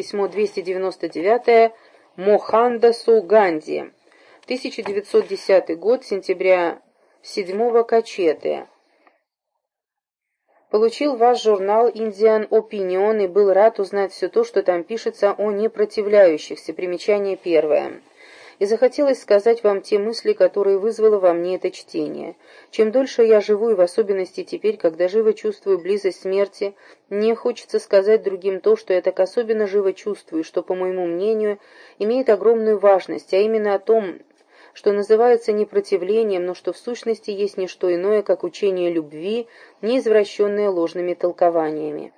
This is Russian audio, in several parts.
письмо 299 Мохандасу Ганди, 1910 год, сентября 7 Качеты. Получил ваш журнал «Индиан Opinion» и был рад узнать все то, что там пишется о непротивляющихся. Примечание первое и захотелось сказать вам те мысли, которые вызвало во мне это чтение. Чем дольше я живу, и в особенности теперь, когда живо чувствую близость смерти, мне хочется сказать другим то, что я так особенно живо чувствую, что, по моему мнению, имеет огромную важность, а именно о том, что называется непротивлением, но что в сущности есть не что иное, как учение любви, не извращенное ложными толкованиями.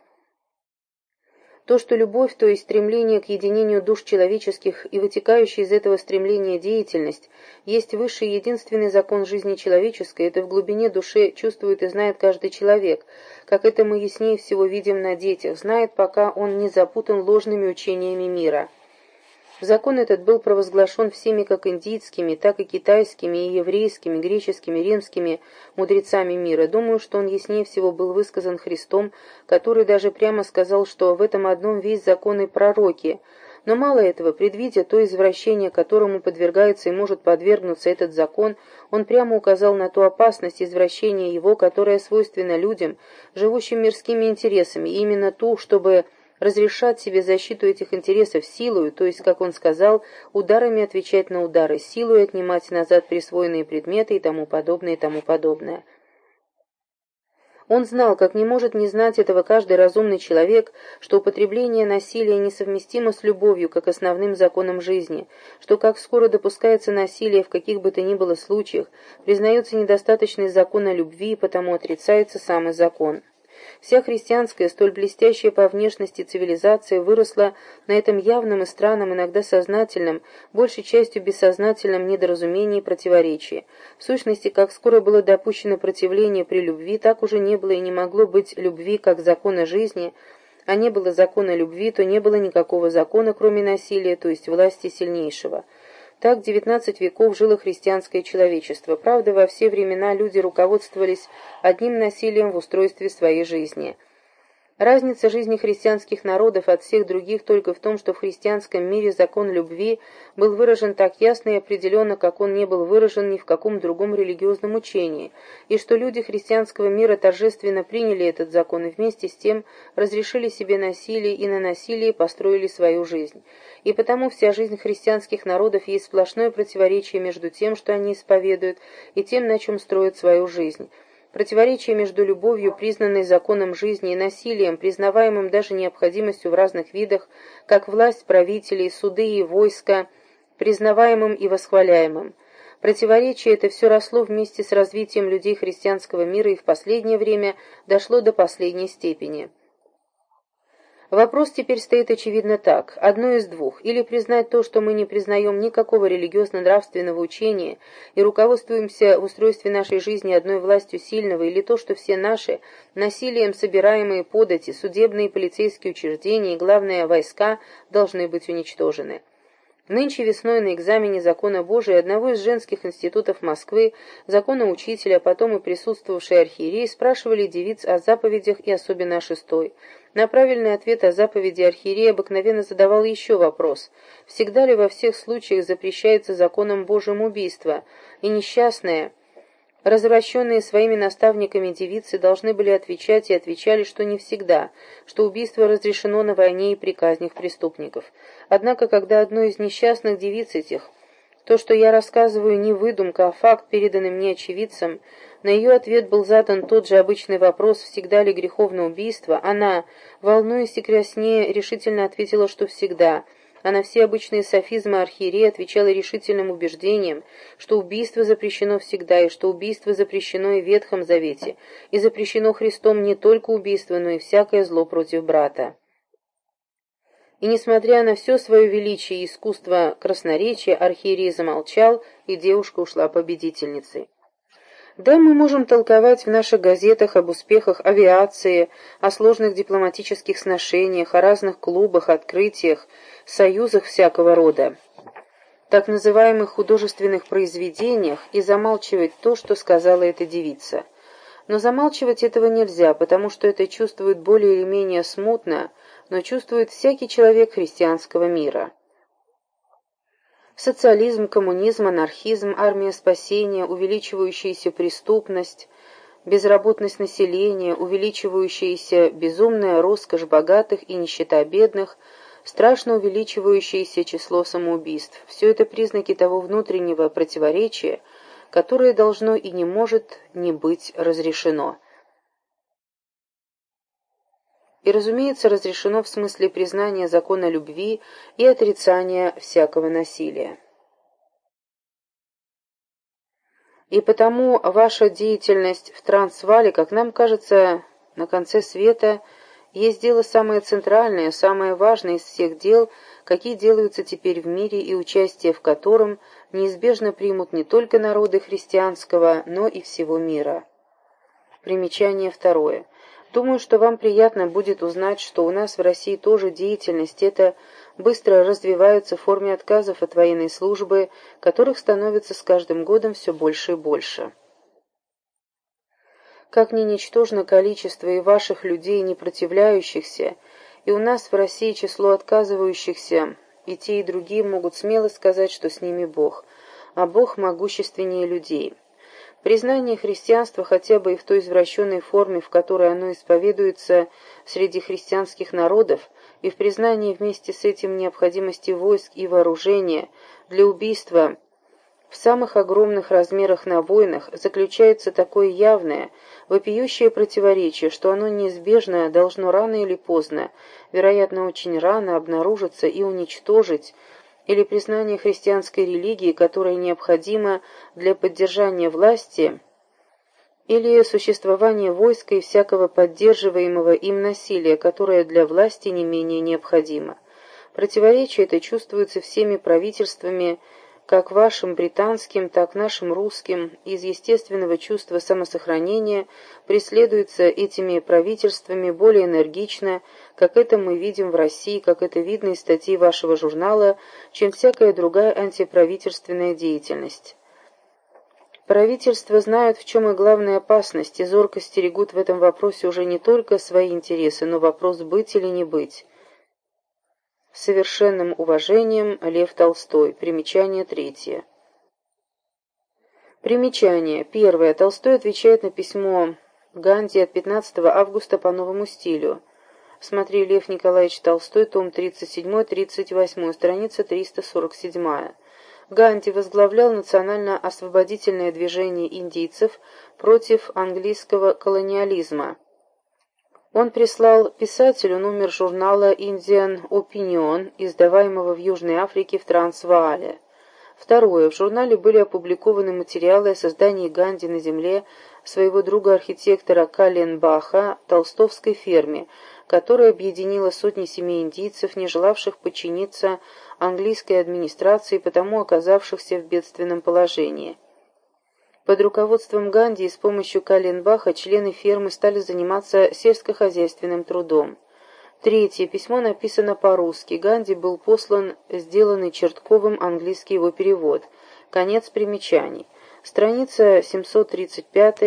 То, что любовь, то есть стремление к единению душ человеческих и вытекающая из этого стремления деятельность, есть высший единственный закон жизни человеческой, это в глубине души чувствует и знает каждый человек, как это мы яснее всего видим на детях, знает, пока он не запутан ложными учениями мира. Закон этот был провозглашен всеми как индийскими, так и китайскими, и еврейскими, греческими, римскими мудрецами мира. Думаю, что он яснее всего был высказан Христом, который даже прямо сказал, что в этом одном весь закон и пророки. Но мало этого, предвидя то извращение, которому подвергается и может подвергнуться этот закон, он прямо указал на ту опасность извращения его, которая свойственна людям, живущим мирскими интересами, и именно ту, чтобы разрешат себе защиту этих интересов силою, то есть, как он сказал, ударами отвечать на удары, силой отнимать назад присвоенные предметы и тому подобное и тому подобное. Он знал, как не может не знать этого каждый разумный человек, что употребление насилия несовместимо с любовью, как основным законом жизни, что как скоро допускается насилие в каких бы то ни было случаях, признается недостаточность закона любви и потому отрицается самый закон. Вся христианская, столь блестящая по внешности цивилизация выросла на этом явном и странном, иногда сознательном, большей частью бессознательном недоразумении и противоречии. В сущности, как скоро было допущено противление при любви, так уже не было и не могло быть любви как закона жизни, а не было закона любви, то не было никакого закона, кроме насилия, то есть власти сильнейшего. Так девятнадцать веков жило христианское человечество. Правда, во все времена люди руководствовались одним насилием в устройстве своей жизни – Разница жизни христианских народов от всех других только в том, что в христианском мире закон любви был выражен так ясно и определенно, как он не был выражен ни в каком другом религиозном учении, и что люди христианского мира торжественно приняли этот закон и вместе с тем разрешили себе насилие и на насилие построили свою жизнь. И потому вся жизнь христианских народов есть сплошное противоречие между тем, что они исповедуют, и тем, на чем строят свою жизнь. Противоречие между любовью, признанной законом жизни, и насилием, признаваемым даже необходимостью в разных видах, как власть правителей, суды и войска, признаваемым и восхваляемым. Противоречие это все росло вместе с развитием людей христианского мира и в последнее время дошло до последней степени. Вопрос теперь стоит очевидно так. Одно из двух. Или признать то, что мы не признаем никакого религиозно-нравственного учения и руководствуемся в устройстве нашей жизни одной властью сильного, или то, что все наши, насилием собираемые подати, судебные и полицейские учреждения и, главное, войска должны быть уничтожены. Нынче весной на экзамене закона Божия одного из женских институтов Москвы, закона учителя, а потом и присутствовавший архиерей, спрашивали девиц о заповедях и особенно о шестой. На правильный ответ о заповеди архиерей обыкновенно задавал еще вопрос. Всегда ли во всех случаях запрещается законом Божьим убийство? И несчастная Развращенные своими наставниками девицы должны были отвечать и отвечали, что не всегда, что убийство разрешено на войне и при казнях преступников. Однако, когда одной из несчастных девиц этих, то, что я рассказываю, не выдумка, а факт, переданный мне очевидцем, на ее ответ был задан тот же обычный вопрос, всегда ли греховно убийство, она, волнуясь и краснее, решительно ответила, что всегда – а на все обычные софизмы архиерея отвечала решительным убеждением, что убийство запрещено всегда, и что убийство запрещено и в Ветхом Завете, и запрещено Христом не только убийство, но и всякое зло против брата. И несмотря на все свое величие и искусство красноречия, архиерей замолчал, и девушка ушла победительницей. Да, мы можем толковать в наших газетах об успехах авиации, о сложных дипломатических сношениях, о разных клубах, открытиях, союзах всякого рода, так называемых художественных произведениях, и замалчивать то, что сказала эта девица. Но замалчивать этого нельзя, потому что это чувствует более или менее смутно, но чувствует всякий человек христианского мира. Социализм, коммунизм, анархизм, армия спасения, увеличивающаяся преступность, безработность населения, увеличивающаяся безумная роскошь богатых и нищета бедных, страшно увеличивающееся число самоубийств – все это признаки того внутреннего противоречия, которое должно и не может не быть разрешено. И, разумеется, разрешено в смысле признания закона любви и отрицания всякого насилия. И потому ваша деятельность в Трансвале, как нам кажется, на конце света, есть дело самое центральное, самое важное из всех дел, какие делаются теперь в мире и участие в котором неизбежно примут не только народы христианского, но и всего мира. Примечание второе. Думаю, что вам приятно будет узнать, что у нас в России тоже деятельность эта быстро развивается в форме отказов от военной службы, которых становится с каждым годом все больше и больше. Как ни ничтожно количество и ваших людей, не противляющихся, и у нас в России число отказывающихся, и те, и другие могут смело сказать, что с ними Бог, а Бог могущественнее людей. Признание христианства хотя бы и в той извращенной форме, в которой оно исповедуется среди христианских народов, и в признании вместе с этим необходимости войск и вооружения для убийства в самых огромных размерах на войнах заключается такое явное, вопиющее противоречие, что оно неизбежно должно рано или поздно, вероятно, очень рано обнаружиться и уничтожить или признание христианской религии, которая необходима для поддержания власти, или существование войска и всякого поддерживаемого им насилия, которое для власти не менее необходимо. Противоречие это чувствуется всеми правительствами как вашим британским, так нашим русским, из естественного чувства самосохранения преследуется этими правительствами более энергично, как это мы видим в России, как это видно из статьи вашего журнала, чем всякая другая антиправительственная деятельность. Правительства знают, в чем и главная опасность, и зорко стерегут в этом вопросе уже не только свои интересы, но вопрос быть или не быть совершенным уважением Лев Толстой. Примечание третье. Примечание. Первое. Толстой отвечает на письмо Ганди от 15 августа по новому стилю. Смотри Лев Николаевич Толстой, том 37-38, страница 347. Ганди возглавлял национально-освободительное движение индийцев против английского колониализма. Он прислал писателю номер журнала «Indian Opinion», издаваемого в Южной Африке в Трансваале. Второе. В журнале были опубликованы материалы о создании Ганди на земле своего друга-архитектора Калленбаха толстовской ферме, которая объединила сотни семей индийцев, не желавших подчиниться английской администрации, потому оказавшихся в бедственном положении. Под руководством Ганди и с помощью Каленбаха члены фермы стали заниматься сельскохозяйственным трудом. Третье. Письмо написано по-русски. Ганди был послан сделанный Чертковым английский его перевод. Конец примечаний. Страница 735